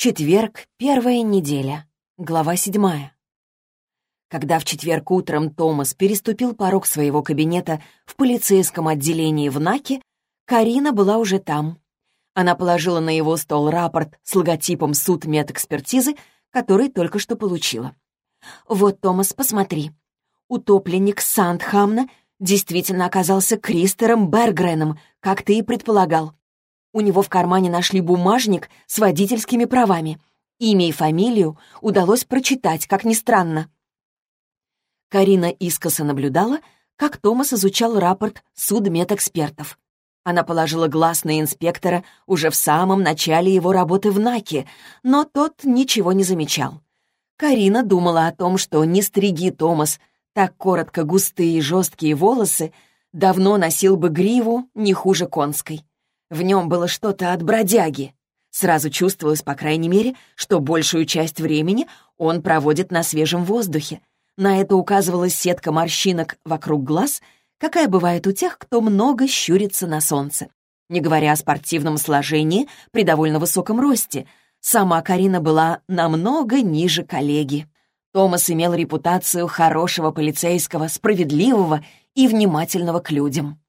Четверг, первая неделя. Глава седьмая. Когда в четверг утром Томас переступил порог своего кабинета в полицейском отделении в Наке, Карина была уже там. Она положила на его стол рапорт с логотипом суд медэкспертизы, который только что получила. «Вот, Томас, посмотри. Утопленник Сандхамна действительно оказался Кристером Бергреном, как ты и предполагал. У него в кармане нашли бумажник с водительскими правами. Имя и фамилию удалось прочитать, как ни странно. Карина искоса наблюдала, как Томас изучал рапорт судмедэкспертов. Она положила глаз на инспектора уже в самом начале его работы в НАКе, но тот ничего не замечал. Карина думала о том, что не стриги Томас так коротко густые и жесткие волосы, давно носил бы гриву не хуже конской. В нем было что-то от бродяги. Сразу чувствовалось, по крайней мере, что большую часть времени он проводит на свежем воздухе. На это указывала сетка морщинок вокруг глаз, какая бывает у тех, кто много щурится на солнце. Не говоря о спортивном сложении при довольно высоком росте, сама Карина была намного ниже коллеги. Томас имел репутацию хорошего полицейского, справедливого и внимательного к людям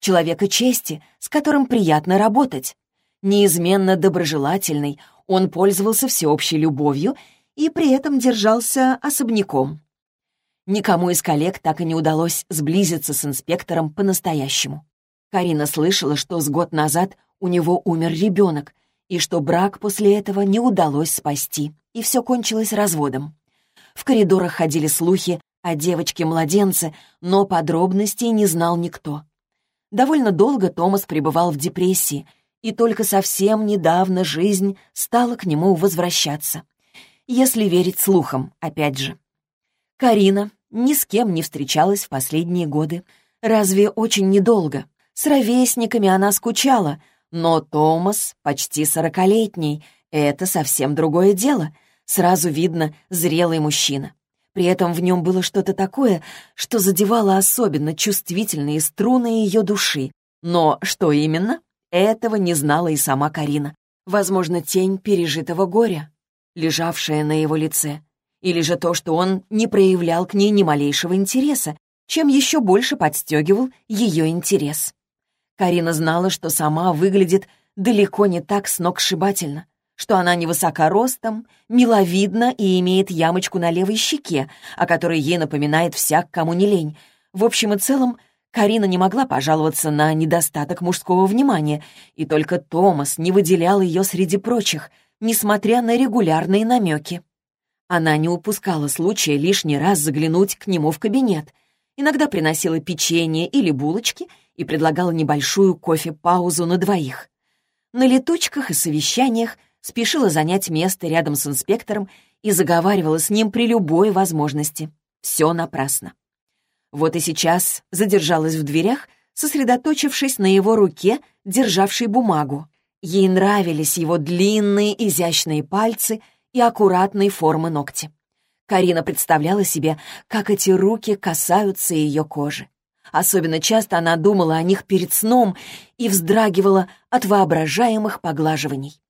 человека чести, с которым приятно работать. Неизменно доброжелательный, он пользовался всеобщей любовью и при этом держался особняком. Никому из коллег так и не удалось сблизиться с инспектором по-настоящему. Карина слышала, что с год назад у него умер ребенок, и что брак после этого не удалось спасти, и все кончилось разводом. В коридорах ходили слухи о девочке-младенце, но подробностей не знал никто. Довольно долго Томас пребывал в депрессии, и только совсем недавно жизнь стала к нему возвращаться. Если верить слухам, опять же. Карина ни с кем не встречалась в последние годы. Разве очень недолго? С ровесниками она скучала, но Томас почти сорокалетний. Это совсем другое дело. Сразу видно зрелый мужчина. При этом в нем было что-то такое, что задевало особенно чувствительные струны ее души. Но что именно? Этого не знала и сама Карина. Возможно, тень пережитого горя, лежавшая на его лице. Или же то, что он не проявлял к ней ни малейшего интереса, чем еще больше подстегивал ее интерес. Карина знала, что сама выглядит далеко не так сногсшибательно что она невысока ростом, миловидна и имеет ямочку на левой щеке, о которой ей напоминает всяк, кому не лень. В общем и целом, Карина не могла пожаловаться на недостаток мужского внимания, и только Томас не выделял ее среди прочих, несмотря на регулярные намеки. Она не упускала случая лишний раз заглянуть к нему в кабинет. Иногда приносила печенье или булочки и предлагала небольшую кофе-паузу на двоих. На летучках и совещаниях спешила занять место рядом с инспектором и заговаривала с ним при любой возможности. Все напрасно. Вот и сейчас задержалась в дверях, сосредоточившись на его руке, державшей бумагу. Ей нравились его длинные изящные пальцы и аккуратные формы ногти. Карина представляла себе, как эти руки касаются ее кожи. Особенно часто она думала о них перед сном и вздрагивала от воображаемых поглаживаний.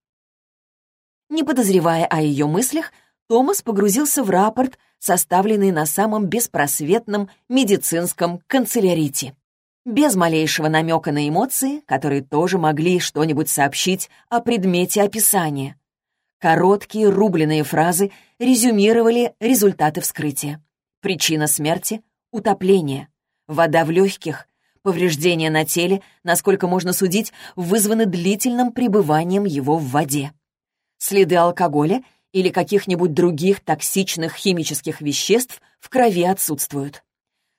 Не подозревая о ее мыслях, Томас погрузился в рапорт, составленный на самом беспросветном медицинском канцелярите. Без малейшего намека на эмоции, которые тоже могли что-нибудь сообщить о предмете описания. Короткие рубленые фразы резюмировали результаты вскрытия. Причина смерти — утопление. Вода в легких, повреждения на теле, насколько можно судить, вызваны длительным пребыванием его в воде. Следы алкоголя или каких-нибудь других токсичных химических веществ в крови отсутствуют.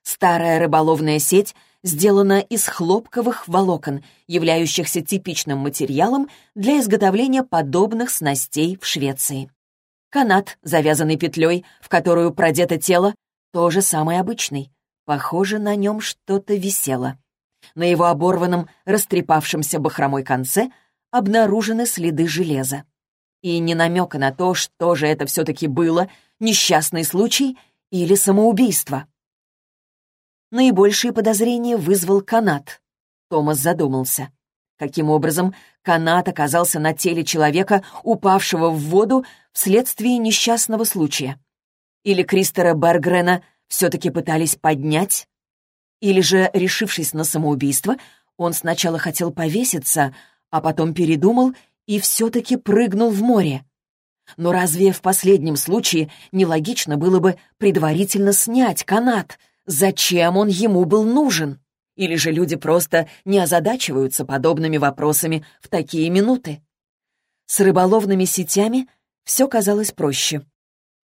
Старая рыболовная сеть сделана из хлопковых волокон, являющихся типичным материалом для изготовления подобных снастей в Швеции. Канат, завязанный петлей, в которую продето тело, тоже самый обычный. Похоже, на нем что-то висело. На его оборванном, растрепавшемся бахромой конце обнаружены следы железа. И не намека на то, что же это все-таки было, несчастный случай или самоубийство. Наибольшие подозрения вызвал канат. Томас задумался. Каким образом канат оказался на теле человека, упавшего в воду вследствие несчастного случая? Или Кристера Бергрена все-таки пытались поднять? Или же, решившись на самоубийство, он сначала хотел повеситься, а потом передумал и все-таки прыгнул в море? Но разве в последнем случае нелогично было бы предварительно снять канат? Зачем он ему был нужен? Или же люди просто не озадачиваются подобными вопросами в такие минуты? С рыболовными сетями все казалось проще.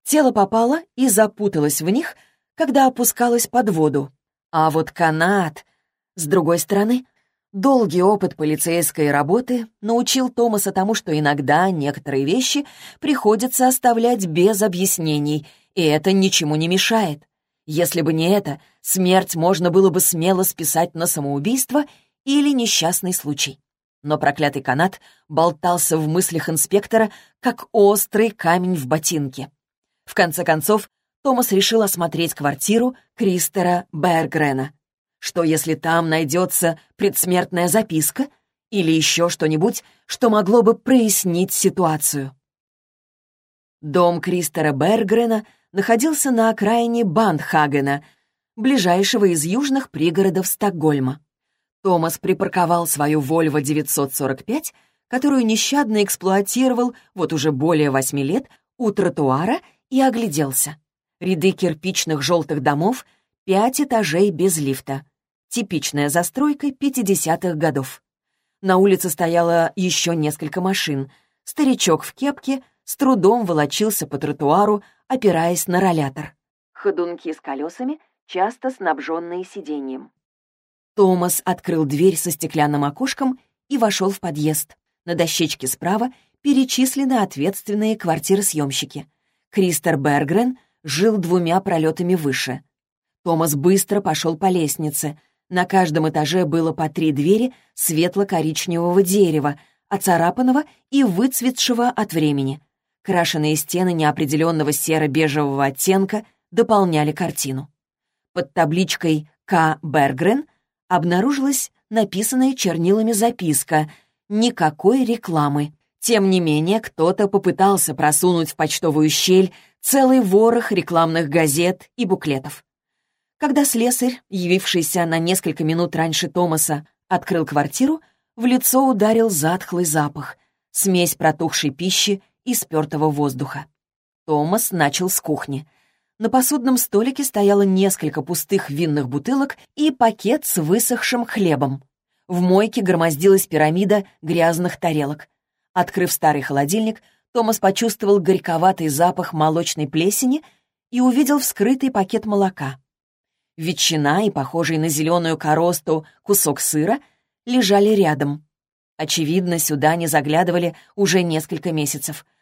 Тело попало и запуталось в них, когда опускалось под воду. А вот канат... С другой стороны, долгий опыт полицейской работы научил Томаса тому, что иногда некоторые вещи приходится оставлять без объяснений, и это ничему не мешает. Если бы не это, смерть можно было бы смело списать на самоубийство или несчастный случай. Но проклятый канат болтался в мыслях инспектора, как острый камень в ботинке. В конце концов, Томас решил осмотреть квартиру Кристера Бергрена. Что, если там найдется предсмертная записка или еще что-нибудь, что могло бы прояснить ситуацию? Дом Кристера Бергрена находился на окраине Бандхагена, ближайшего из южных пригородов Стокгольма. Томас припарковал свою Volvo 945, которую нещадно эксплуатировал вот уже более восьми лет, у тротуара и огляделся. Ряды кирпичных желтых домов, пять этажей без лифта. Типичная застройка 50-х годов. На улице стояло еще несколько машин. Старичок в кепке с трудом волочился по тротуару, опираясь на ролятор. Ходунки с колесами, часто снабженные сиденьем. Томас открыл дверь со стеклянным окошком и вошел в подъезд. На дощечке справа перечислены ответственные квартиросъемщики. Кристер Бергрен жил двумя пролетами выше. Томас быстро пошел по лестнице. На каждом этаже было по три двери светло-коричневого дерева, оцарапанного и выцветшего от времени. Крашеные стены неопределенного серо-бежевого оттенка дополняли картину. Под табличкой «К. Бергрен» обнаружилась написанная чернилами записка «Никакой рекламы». Тем не менее, кто-то попытался просунуть в почтовую щель целый ворох рекламных газет и буклетов. Когда слесарь, явившийся на несколько минут раньше Томаса, открыл квартиру, в лицо ударил затхлый запах, смесь протухшей пищи и спёртого воздуха. Томас начал с кухни. На посудном столике стояло несколько пустых винных бутылок и пакет с высохшим хлебом. В мойке громоздилась пирамида грязных тарелок. Открыв старый холодильник, Томас почувствовал горьковатый запах молочной плесени и увидел вскрытый пакет молока. Ветчина и похожий на зеленую коросту кусок сыра лежали рядом. Очевидно, сюда не заглядывали уже несколько месяцев —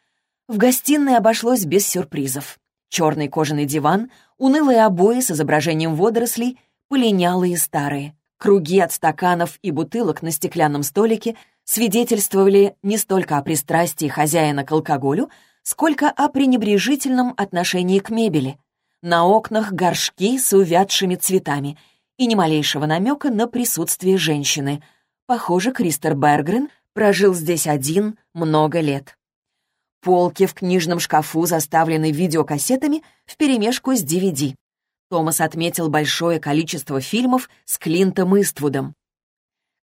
в гостиной обошлось без сюрпризов. Черный кожаный диван, унылые обои с изображением водорослей, полинялые старые. Круги от стаканов и бутылок на стеклянном столике свидетельствовали не столько о пристрастии хозяина к алкоголю, сколько о пренебрежительном отношении к мебели. На окнах горшки с увядшими цветами и ни малейшего намека на присутствие женщины. Похоже, Кристер Бергрен прожил здесь один много лет. Полки в книжном шкафу заставлены видеокассетами вперемешку с DVD. Томас отметил большое количество фильмов с Клинтом Иствудом.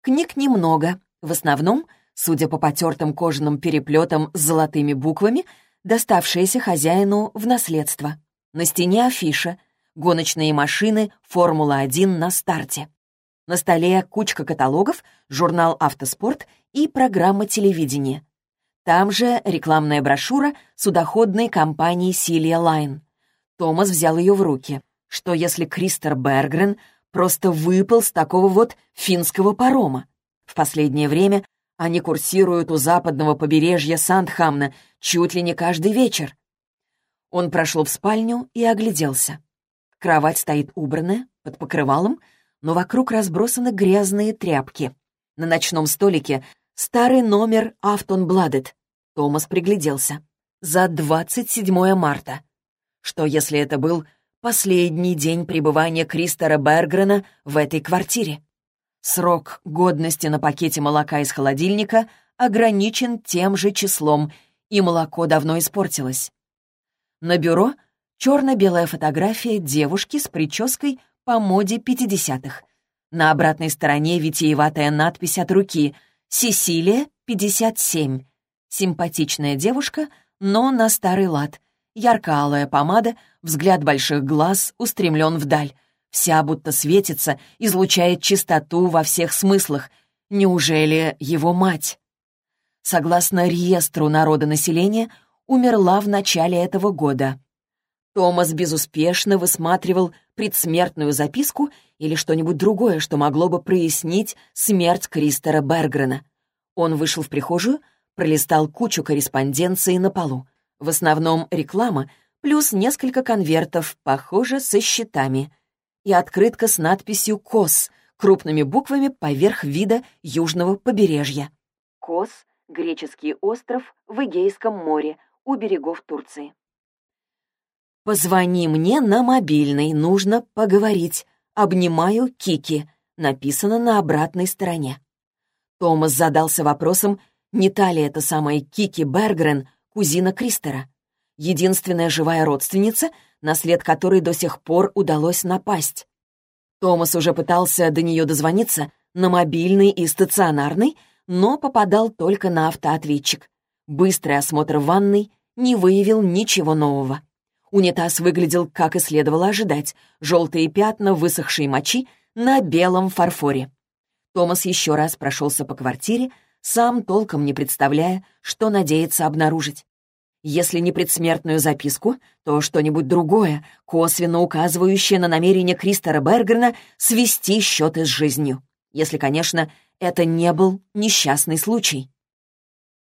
Книг немного, в основном, судя по потертым кожаным переплетам с золотыми буквами, доставшиеся хозяину в наследство. На стене афиша «Гоночные машины Формула-1 на старте». На столе кучка каталогов, журнал «Автоспорт» и программа телевидения. Там же рекламная брошюра судоходной компании «Силия Лайн». Томас взял ее в руки. Что если Кристер Бергрен просто выпал с такого вот финского парома? В последнее время они курсируют у западного побережья Сандхамна чуть ли не каждый вечер. Он прошел в спальню и огляделся. Кровать стоит убранная, под покрывалом, но вокруг разбросаны грязные тряпки. На ночном столике старый номер «Автон Бладет», Томас пригляделся. За 27 марта. Что, если это был последний день пребывания Кристера Бергрена в этой квартире? Срок годности на пакете молока из холодильника ограничен тем же числом, и молоко давно испортилось. На бюро черно-белая фотография девушки с прической по моде 50-х. На обратной стороне витиеватая надпись от руки «Сесилия, 57». Симпатичная девушка, но на старый лад. Ярко-алая помада, взгляд больших глаз устремлен вдаль. Вся будто светится, излучает чистоту во всех смыслах. Неужели его мать? Согласно реестру народонаселения, умерла в начале этого года. Томас безуспешно высматривал предсмертную записку или что-нибудь другое, что могло бы прояснить смерть Кристера Бергрена. Он вышел в прихожую, пролистал кучу корреспонденции на полу. В основном реклама, плюс несколько конвертов, похоже, со счетами. И открытка с надписью «КОС» крупными буквами поверх вида южного побережья. КОС — греческий остров в Эгейском море, у берегов Турции. «Позвони мне на мобильный, нужно поговорить. Обнимаю Кики», написано на обратной стороне. Томас задался вопросом, не та ли это самая Кики Бергрен, кузина Кристера, единственная живая родственница, на след которой до сих пор удалось напасть. Томас уже пытался до нее дозвониться на мобильный и стационарный, но попадал только на автоответчик. Быстрый осмотр ванной не выявил ничего нового. Унитаз выглядел, как и следовало ожидать, желтые пятна высохшей мочи на белом фарфоре. Томас еще раз прошелся по квартире, сам толком не представляя, что надеется обнаружить. Если не предсмертную записку, то что-нибудь другое, косвенно указывающее на намерение Кристера Бергена свести счеты с жизнью. Если, конечно, это не был несчастный случай.